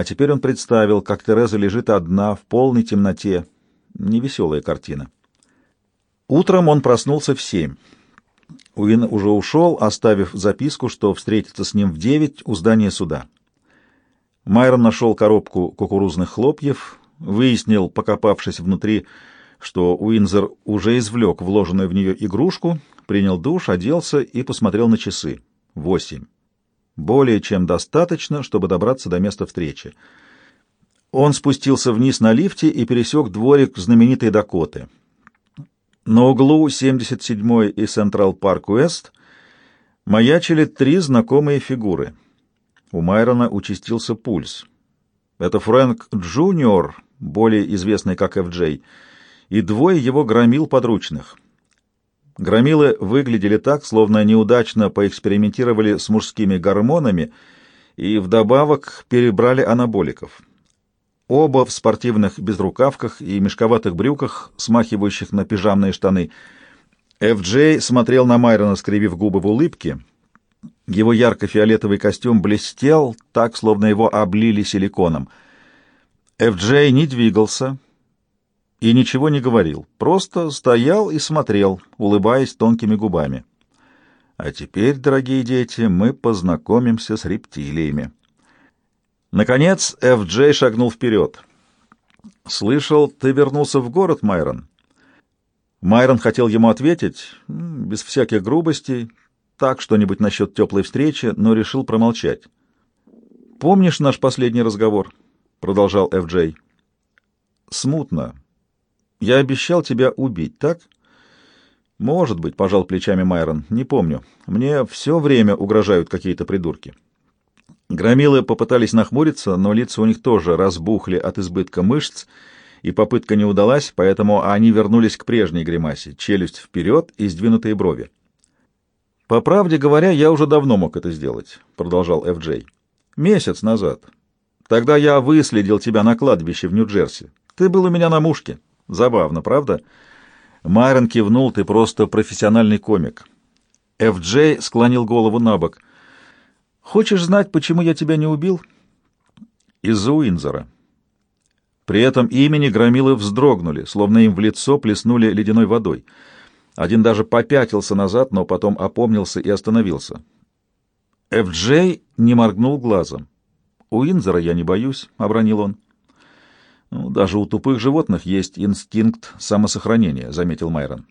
А теперь он представил, как Тереза лежит одна в полной темноте. Невеселая картина. Утром он проснулся в семь. Уин уже ушел, оставив записку, что встретится с ним в девять у здания суда. Майрон нашел коробку кукурузных хлопьев, выяснил, покопавшись внутри, что Уинзер уже извлек вложенную в нее игрушку, принял душ, оделся и посмотрел на часы. Восемь. Более чем достаточно, чтобы добраться до места встречи. Он спустился вниз на лифте и пересек дворик знаменитой Дакоты. На углу 77-й и Централ Парк Уэст маячили три знакомые фигуры. У Майрона участился пульс. Это Фрэнк Джуниор, более известный как Эф-Джей, и двое его громил подручных. Громилы выглядели так, словно неудачно поэкспериментировали с мужскими гормонами и вдобавок перебрали анаболиков. Оба в спортивных безрукавках и мешковатых брюках, смахивающих на пижамные штаны. Эф-Джей смотрел на Майрона, скривив губы в улыбке. Его ярко-фиолетовый костюм блестел, так, словно его облили силиконом. Эф-Джей не двигался, и ничего не говорил, просто стоял и смотрел, улыбаясь тонкими губами. А теперь, дорогие дети, мы познакомимся с рептилиями. Наконец, Эф-Джей шагнул вперед. «Слышал, ты вернулся в город, Майрон?» Майрон хотел ему ответить, без всяких грубостей, так что-нибудь насчет теплой встречи, но решил промолчать. «Помнишь наш последний разговор?» — продолжал Эф-Джей. «Смутно. Я обещал тебя убить, так? Может быть, пожал плечами Майрон. Не помню. Мне все время угрожают какие-то придурки. Громилы попытались нахмуриться, но лица у них тоже разбухли от избытка мышц, и попытка не удалась, поэтому они вернулись к прежней гримасе, челюсть вперед и сдвинутые брови. «По правде говоря, я уже давно мог это сделать», — продолжал Эф-Джей. «Месяц назад. Тогда я выследил тебя на кладбище в Нью-Джерси. Ты был у меня на мушке. Забавно, правда? Майрон кивнул, ты просто профессиональный комик. Ф.Джей склонил голову на бок. Хочешь знать, почему я тебя не убил? Из-за Уинзера. При этом имени громилы вздрогнули, словно им в лицо плеснули ледяной водой. Один даже попятился назад, но потом опомнился и остановился. Ф.Джей не моргнул глазом. «Уинзера я не боюсь», — обронил он. Даже у тупых животных есть инстинкт самосохранения, заметил Майрон.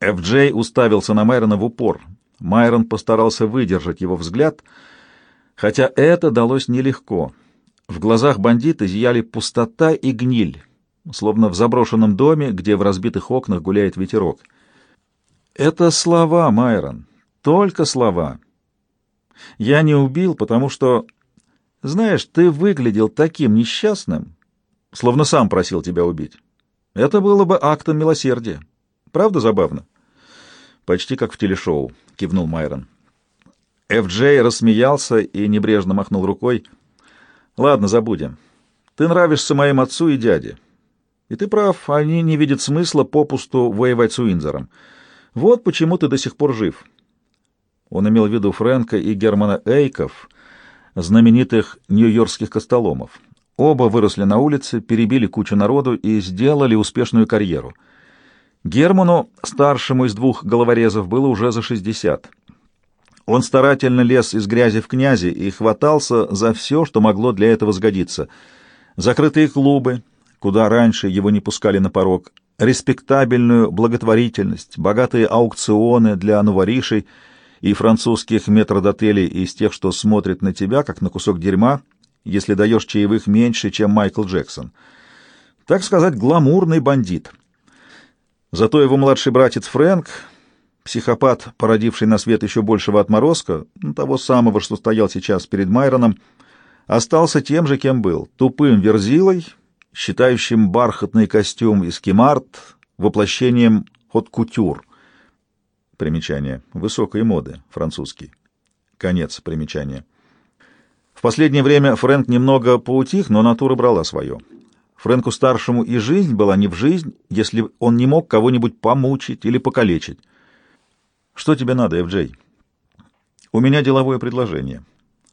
Ф.Джей уставился на Майрона в упор. Майрон постарался выдержать его взгляд, хотя это далось нелегко. В глазах бандита зияли пустота и гниль, словно в заброшенном доме, где в разбитых окнах гуляет ветерок. Это слова, Майрон, только слова. Я не убил, потому что, знаешь, ты выглядел таким несчастным, словно сам просил тебя убить. Это было бы актом милосердия. Правда забавно? Почти как в телешоу, кивнул Майрон. Ф.Джей рассмеялся и небрежно махнул рукой. Ладно, забудем. Ты нравишься моим отцу и дяде. И ты прав, они не видят смысла попусту воевать с Уинзером. Вот почему ты до сих пор жив. Он имел в виду Фрэнка и Германа Эйков, знаменитых нью-йоркских костоломов. Оба выросли на улице, перебили кучу народу и сделали успешную карьеру. Герману, старшему из двух головорезов, было уже за 60. Он старательно лез из грязи в князи и хватался за все, что могло для этого сгодиться. Закрытые клубы, куда раньше его не пускали на порог, респектабельную благотворительность, богатые аукционы для новоришей и французских метродотелей из тех, что смотрят на тебя, как на кусок дерьма, если даешь чаевых меньше, чем Майкл Джексон. Так сказать, гламурный бандит. Зато его младший братец Фрэнк, психопат, породивший на свет еще большего отморозка, ну, того самого, что стоял сейчас перед Майроном, остался тем же, кем был, тупым верзилой, считающим бархатный костюм из кемарт воплощением хот-кутюр. Примечание. Высокой моды. Французский. Конец примечания. В последнее время Фрэнк немного поутих, но натура брала свое. Фрэнку-старшему и жизнь была не в жизнь, если он не мог кого-нибудь помучить или покалечить. «Что тебе надо, Эф-Джей?» «У меня деловое предложение».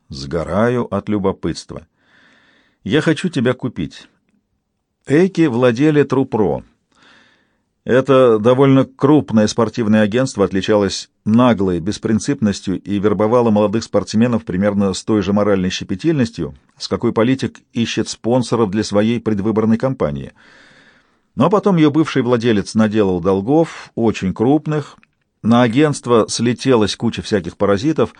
«Сгораю от любопытства». Я хочу тебя купить. Эйки владели Трупро. Это довольно крупное спортивное агентство отличалось наглой беспринципностью и вербовало молодых спортсменов примерно с той же моральной щепетильностью, с какой политик ищет спонсоров для своей предвыборной кампании. Но потом ее бывший владелец наделал долгов, очень крупных, на агентство слетелась куча всяких паразитов,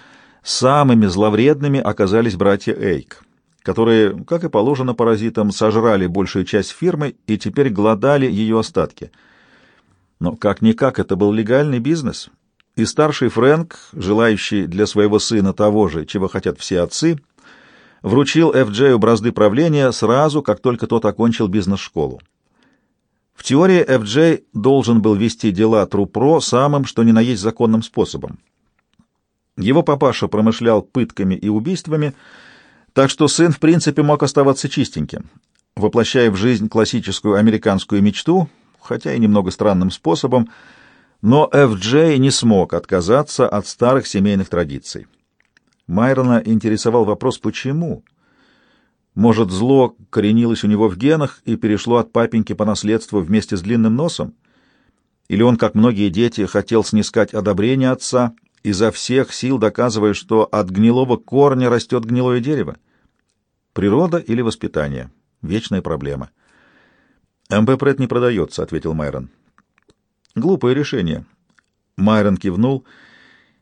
самыми зловредными оказались братья Эйк, которые, как и положено паразитам, сожрали большую часть фирмы и теперь глодали ее остатки — но как-никак это был легальный бизнес, и старший Фрэнк, желающий для своего сына того же, чего хотят все отцы, вручил Эф-Джею бразды правления сразу, как только тот окончил бизнес-школу. В теории Эф-Джей должен был вести дела Трупро самым, что ни на есть законным способом. Его папаша промышлял пытками и убийствами, так что сын в принципе мог оставаться чистеньким, воплощая в жизнь классическую американскую мечту — хотя и немного странным способом, но Ф.Джей не смог отказаться от старых семейных традиций. Майрона интересовал вопрос «почему?». Может, зло коренилось у него в генах и перешло от папеньки по наследству вместе с длинным носом? Или он, как многие дети, хотел снискать одобрение отца, изо всех сил доказывая, что от гнилого корня растет гнилое дерево? Природа или воспитание? Вечная проблема. «МП Пред не продается», — ответил Майрон. «Глупое решение». Майрон кивнул.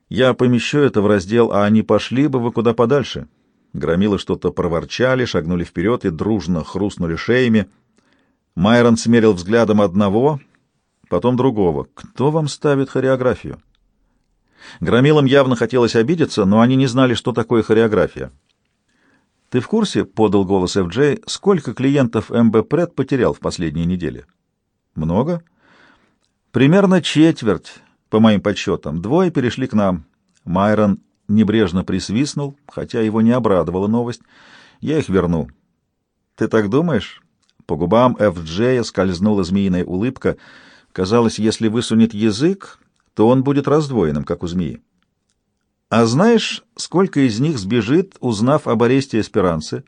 «Я помещу это в раздел, а они пошли бы вы куда подальше». Громилы что-то проворчали, шагнули вперед и дружно хрустнули шеями. Майрон смерил взглядом одного, потом другого. «Кто вам ставит хореографию?» Громилам явно хотелось обидеться, но они не знали, что такое хореография. «Ты в курсе, — подал голос Ф.Джей, — сколько клиентов МБ Пред потерял в последние недели?» «Много?» «Примерно четверть, по моим подсчетам. Двое перешли к нам». Майрон небрежно присвистнул, хотя его не обрадовала новость. «Я их верну». «Ты так думаешь?» По губам Ф.Джея скользнула змеиная улыбка. Казалось, если высунет язык, то он будет раздвоенным, как у змеи. А знаешь, сколько из них сбежит, узнав об аресте Эсперанцы?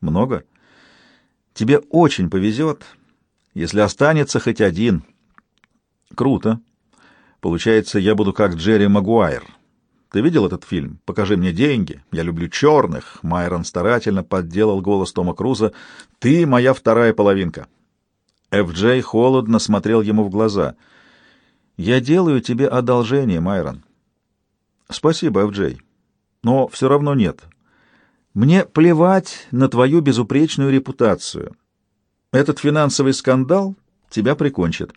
Много. Тебе очень повезет, если останется хоть один. Круто. Получается, я буду как Джерри Магуайр. Ты видел этот фильм? Покажи мне деньги. Я люблю черных. Майрон старательно подделал голос Тома Круза. Ты моя вторая половинка. Ф.Джей холодно смотрел ему в глаза. Я делаю тебе одолжение, Майрон. Спасибо, Эвджей. Но все равно нет. Мне плевать на твою безупречную репутацию. Этот финансовый скандал тебя прикончит.